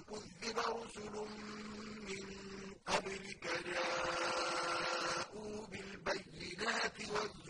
كذب رسل من قبلك جاءوا بالبينات والزبر